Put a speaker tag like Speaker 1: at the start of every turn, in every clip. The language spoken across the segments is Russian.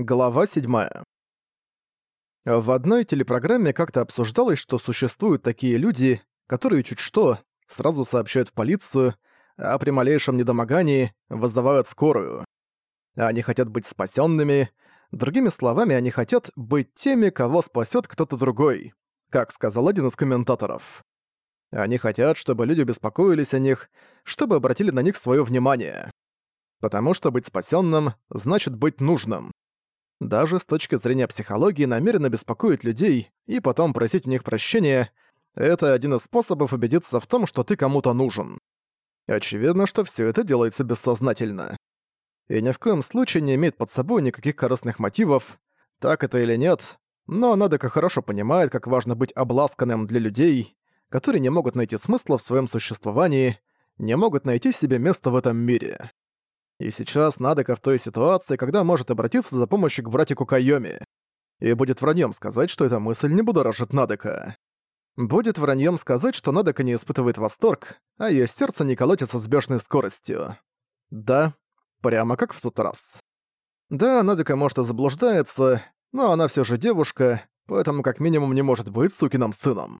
Speaker 1: Глава 7. В одной телепрограмме как-то обсуждалось, что существуют такие люди, которые чуть что сразу сообщают в полицию, а при малейшем недомогании вызывают скорую. Они хотят быть спасенными, другими словами, они хотят быть теми, кого спасет кто-то другой, как сказал один из комментаторов. Они хотят, чтобы люди беспокоились о них, чтобы обратили на них свое внимание. Потому что быть спасенным значит быть нужным. Даже с точки зрения психологии намеренно беспокоить людей и потом просить у них прощения — это один из способов убедиться в том, что ты кому-то нужен. Очевидно, что все это делается бессознательно. И ни в коем случае не имеет под собой никаких корыстных мотивов, так это или нет, но Надека хорошо понимает, как важно быть обласканным для людей, которые не могут найти смысла в своем существовании, не могут найти себе место в этом мире. И сейчас Надека в той ситуации, когда может обратиться за помощью к братику Кайоми. И будет враньем сказать, что эта мысль не будоражит Надека. Будет враньем сказать, что Надека не испытывает восторг, а ее сердце не колотится с бешеной скоростью. Да, прямо как в тот раз. Да, Надека может и заблуждается, но она все же девушка, поэтому как минимум не может быть сукиным сыном.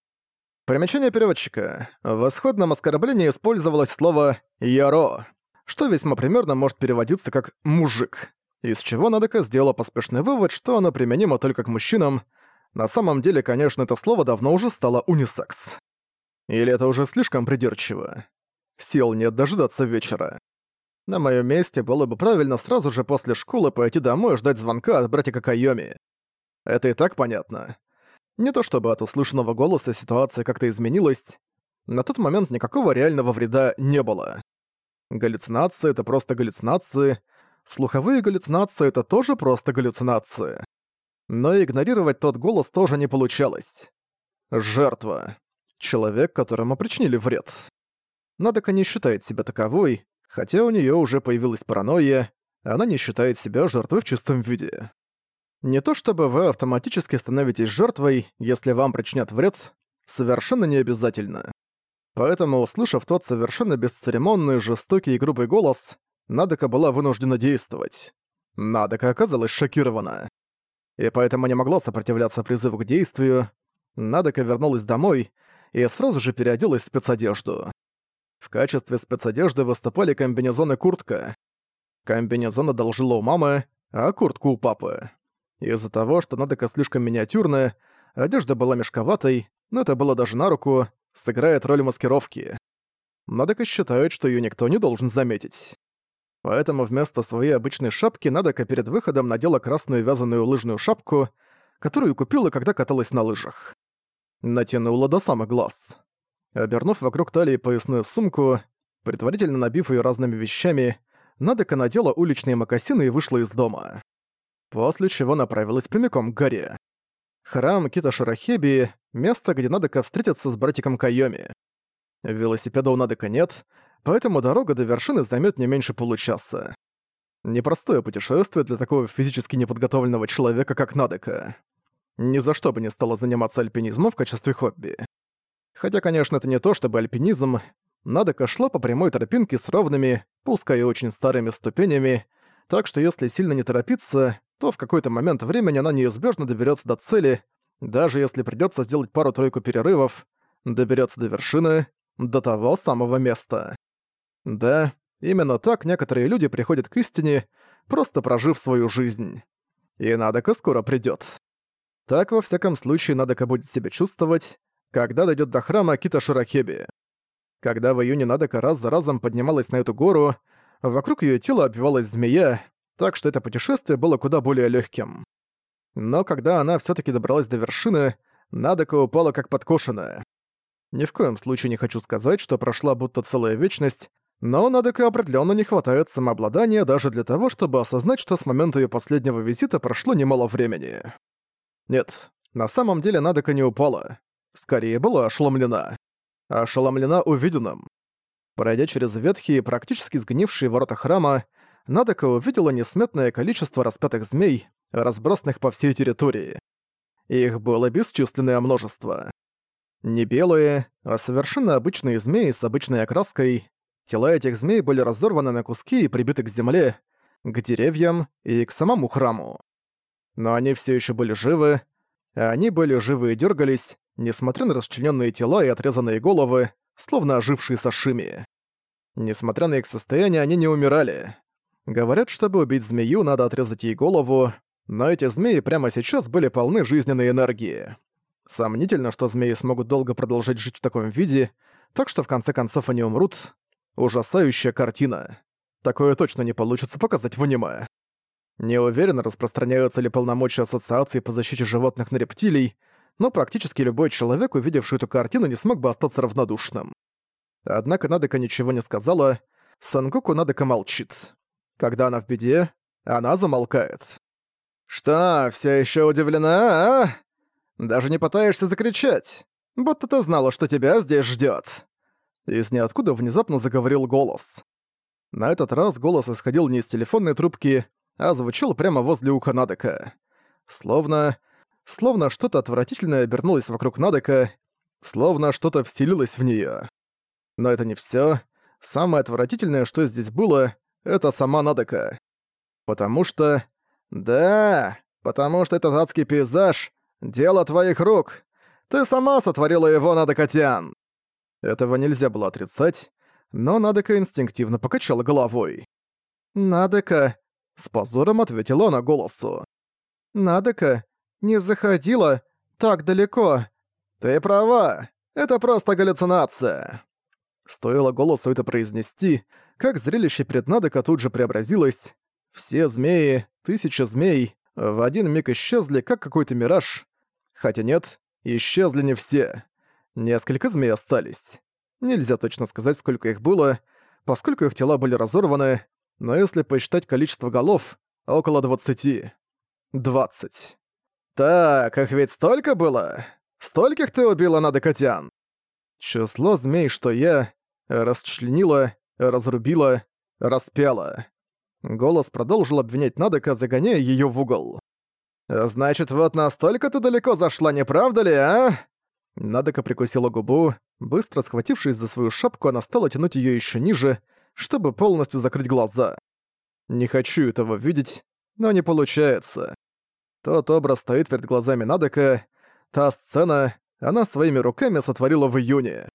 Speaker 1: Примечание переводчика. В исходном оскорблении использовалось слово «яро», что весьма примерно может переводиться как «мужик», из чего Надека сделала поспешный вывод, что оно применимо только к мужчинам. На самом деле, конечно, это слово давно уже стало унисекс. Или это уже слишком придирчиво? Сил нет дожидаться вечера. На моем месте было бы правильно сразу же после школы пойти домой и ждать звонка от братика Кайоми. Это и так понятно. Не то чтобы от услышанного голоса ситуация как-то изменилась, на тот момент никакого реального вреда не было. Галлюцинации — это просто галлюцинации, слуховые галлюцинации — это тоже просто галлюцинации. Но игнорировать тот голос тоже не получалось. Жертва. Человек, которому причинили вред. Надека не считает себя таковой, хотя у нее уже появилась паранойя, она не считает себя жертвой в чистом виде. Не то чтобы вы автоматически становитесь жертвой, если вам причинят вред, совершенно не обязательно. Поэтому, услышав тот совершенно бесцеремонный, жестокий и грубый голос, Надека была вынуждена действовать. Надека оказалась шокирована. И поэтому не могла сопротивляться призыву к действию. Надека вернулась домой и сразу же переоделась в спецодежду. В качестве спецодежды выступали комбинезон и куртка. Комбинезон одолжила у мамы, а куртку у папы. Из-за того, что Надека слишком миниатюрная, одежда была мешковатой, но это было даже на руку, сыграет роль маскировки. Надека считает, что её никто не должен заметить. Поэтому вместо своей обычной шапки Надека перед выходом надела красную вязаную лыжную шапку, которую купила, когда каталась на лыжах. Натянула до самых глаз. Обернув вокруг талии поясную сумку, предварительно набив её разными вещами, Надека надела уличные мокасины и вышла из дома. После чего направилась прямиком к горе. Храм Кита Шарахеби — место, где Надека встретится с братиком Кайоми. Велосипеда у Надека нет, поэтому дорога до вершины займет не меньше получаса. Непростое путешествие для такого физически неподготовленного человека, как Надека. Ни за что бы не стала заниматься альпинизмом в качестве хобби. Хотя, конечно, это не то чтобы альпинизм. Надека шла по прямой тропинке с ровными, пускай и очень старыми ступенями, так что если сильно не торопиться, то в какой-то момент времени она неизбежно доберется до цели, даже если придется сделать пару-тройку перерывов, доберется до вершины, до того самого места. Да, именно так некоторые люди приходят к истине, просто прожив свою жизнь. И Надека скоро придет. Так, во всяком случае, Надека будет себя чувствовать, когда дойдет до храма Кита Ширахеби. Когда в июне Надека раз за разом поднималась на эту гору, вокруг ее тела обвивалась змея, так что это путешествие было куда более легким. Но когда она все таки добралась до вершины, Надека упала как подкошенная. Ни в коем случае не хочу сказать, что прошла будто целая вечность, но Надека определенно не хватает самообладания даже для того, чтобы осознать, что с момента ее последнего визита прошло немало времени. Нет, на самом деле Надека не упала. Скорее была ошеломлена. Ошеломлена увиденным. Пройдя через ветхие, практически сгнившие ворота храма, Надека увидела несметное количество распятых змей, разбросанных по всей территории. Их было бесчисленное множество. Не белые, а совершенно обычные змеи с обычной окраской. Тела этих змей были разорваны на куски и прибиты к земле, к деревьям и к самому храму. но они все еще были живы. Они были живы и дергались, несмотря на расчлененные тела и отрезанные головы, словно ожившие сашими. Несмотря на их состояние, они не умирали. Говорят, чтобы убить змею, надо отрезать ей голову, но эти змеи прямо сейчас были полны жизненной энергии. Сомнительно, что змеи смогут долго продолжать жить в таком виде, так что в конце концов они умрут. Ужасающая картина. Такое точно не получится показать в аниме. Не уверен, распространяются ли полномочия Ассоциации по защите животных на рептилий, но практически любой человек, увидевший эту картину, не смог бы остаться равнодушным. Однако Надека ничего не сказала, Сангоку Надека молчит. Когда она в беде, она замолкает. «Что, все еще удивлена, а? Даже не пытаешься закричать, будто ты знала, что тебя здесь ждет. Из ниоткуда внезапно заговорил голос. На этот раз голос исходил не из телефонной трубки, а звучал прямо возле уха Надека. Словно... Словно что-то отвратительное обернулось вокруг Надека, словно что-то вселилось в неё. Но это не всё. Самое отвратительное, что здесь было, это сама Надека. Потому что... Да, потому что этот адский пейзаж — дело твоих рук. Ты сама сотворила его, Надекатян. Этого нельзя было отрицать, но Надека инстинктивно покачала головой. «Надека, с позором ответила она голосу. «Надека, не заходила так далеко. Ты права, это просто галлюцинация». Стоило голосу это произнести, как зрелище перед Надека тут же преобразилось. Все змеи, тысячи змей, в один миг исчезли, как какой-то мираж. Хотя нет, исчезли не все. Несколько змей остались. Нельзя точно сказать, сколько их было, поскольку их тела были разорваны, но если посчитать количество голов, около двадцати. Двадцать. Так, их ведь столько было? Стольких ты убила, Надекотян? Число змей, что я, расчленила, разрубила, распяла. Голос продолжил обвинять Надека, загоняя её в угол. «Значит, вот настолько ты далеко зашла, не правда ли, а?» Надека прикусила губу. Быстро схватившись за свою шапку, она стала тянуть её ещё ниже, чтобы полностью закрыть глаза. Не хочу этого видеть, но не получается. Тот образ стоит перед глазами Надека, та сцена, она своими руками сотворила в июне.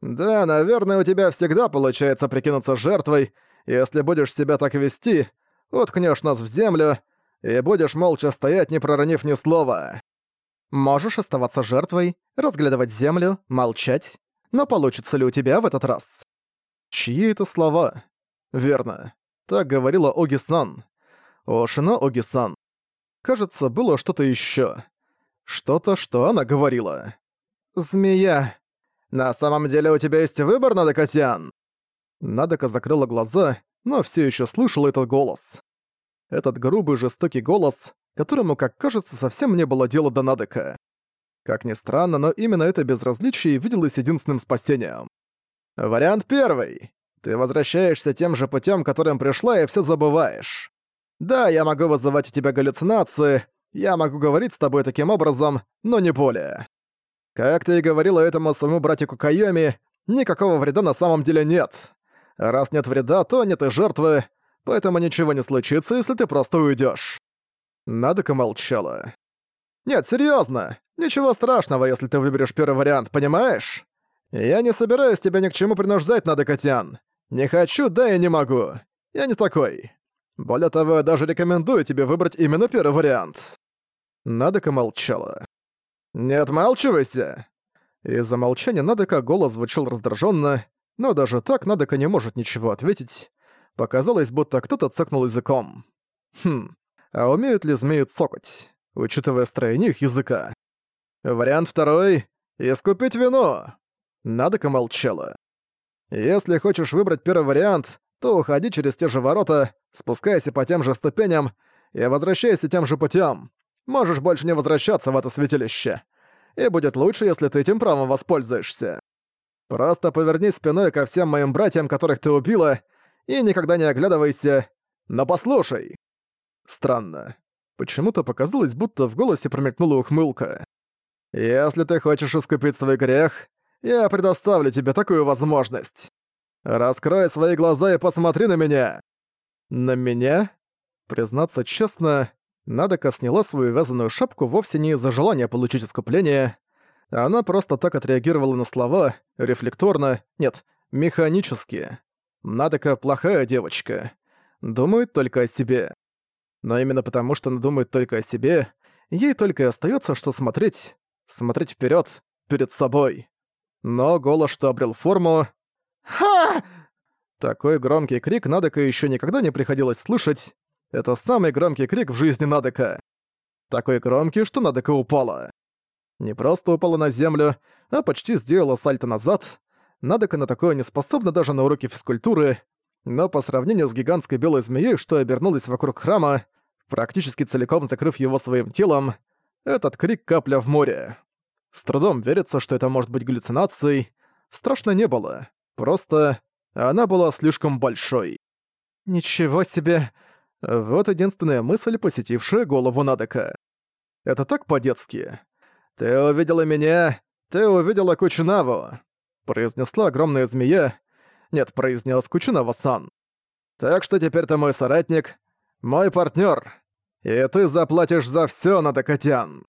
Speaker 1: «Да, наверное, у тебя всегда получается прикинуться жертвой, если будешь себя так вести, уткнешь нас в землю и будешь молча стоять, не проронив ни слова. Можешь оставаться жертвой, разглядывать землю, молчать, но получится ли у тебя в этот раз?» Чьи это слова? Верно. Так говорила Оги-сан. Ошино Оги-сан. Кажется, было что-то еще. Что-то, что она говорила. «Змея. На самом деле у тебя есть выбор, Надокотян?» Надока закрыла глаза, но все еще слышала этот голос. Этот грубый жестокий голос, которому, как кажется, совсем не было дела до Надека. Как ни странно, но именно это безразличие виделось единственным спасением. Вариант первый. Ты возвращаешься тем же путем, которым пришла, и все забываешь. Да, я могу вызывать у тебя галлюцинации, я могу говорить с тобой таким образом, но не более. Как ты и говорила этому своему братику Кайоми, никакого вреда на самом деле нет. Раз нет вреда, то нет и жертвы, поэтому ничего не случится, если ты просто уйдешь. Надока молчала. «Нет, серьезно, ничего страшного, если ты выберешь первый вариант, понимаешь? «Я не собираюсь тебя ни к чему принуждать, Надокотян. Не хочу, да и не могу. Я не такой. Более того, я даже рекомендую тебе выбрать именно первый вариант». Надока молчала. «Не отмалчивайся!» Из-за молчания Надока голос звучал раздраженно, но даже так Надока не может ничего ответить. Показалось, будто кто-то цокнул языком. Хм, а умеют ли змеи цокать, учитывая строение их языка? Вариант второй — искупить вино. Надока молчала. «Если хочешь выбрать первый вариант, то уходи через те же ворота, спускайся по тем же ступеням и возвращайся тем же путем. Можешь больше не возвращаться в это святилище. И будет лучше, если ты этим правом воспользуешься. Просто повернись спиной ко всем моим братьям, которых ты убила, и никогда не оглядывайся. Но послушай!» Странно. Почему-то показалось, будто в голосе промелькнула ухмылка. «Если ты хочешь искупить свой грех, я предоставлю тебе такую возможность. Раскрой свои глаза и посмотри на меня. На меня? Признаться честно, Надека сняла свою вязаную шапку вовсе не из-за желания получить искупление. Она просто так отреагировала на слова, рефлекторно, нет, механически. Надека плохая девочка. Думает только о себе. Но именно потому, что она думает только о себе, ей только и остается, что смотреть, смотреть вперед, перед собой. Но голос, что обрел форму... «Ха!» Такой громкий крик Надека еще никогда не приходилось слышать. Это самый громкий крик в жизни Надека. Такой громкий, что Надека упала. Не просто упала на землю, а почти сделала сальто назад. Надека на такое не способна даже на уроке физкультуры, но по сравнению с гигантской белой змеей, что обернулась вокруг храма, практически целиком закрыв его своим телом, этот крик капля в море. С трудом верится, что это может быть галлюцинацией. Страшно не было. Просто она была слишком большой. Ничего себе! Вот единственная мысль, посетившая голову Надека. Это так по-детски. «Ты увидела меня, ты увидела Кучинаву», — произнесла огромная змея. Нет, произнес Кучинава-сан. «Так что теперь ты мой соратник, мой партнер, и ты заплатишь за всё, Надекатян».